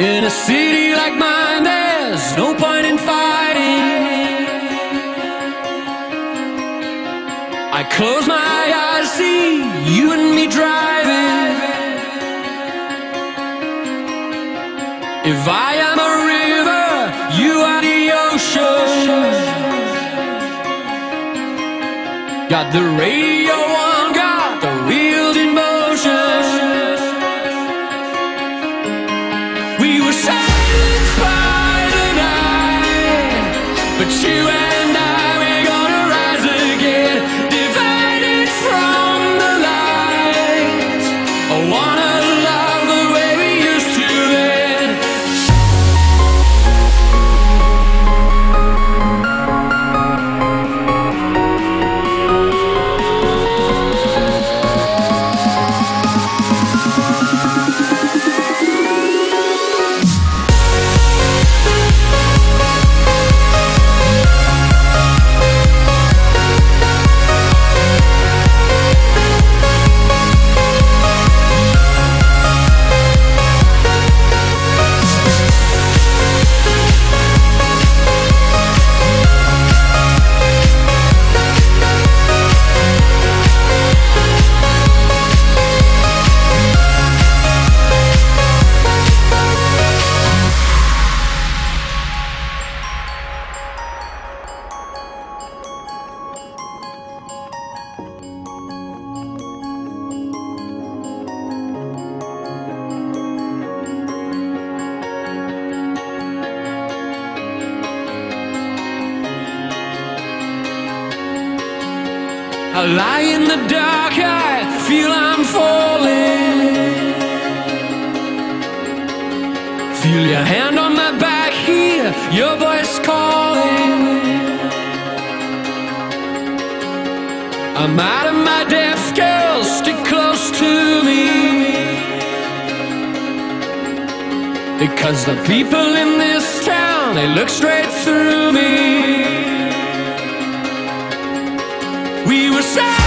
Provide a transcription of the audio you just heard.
In a city like mine, there's no point in fighting. I close my eyes, see you and me driving. If I am a river, you are the ocean. Got the radio but you I lie in the dark, I feel I'm falling. Feel your hand on my back, hear your voice calling. I'm out of my depth, girl, stick close to me. Because the people in this town, they look straight through me. We were silent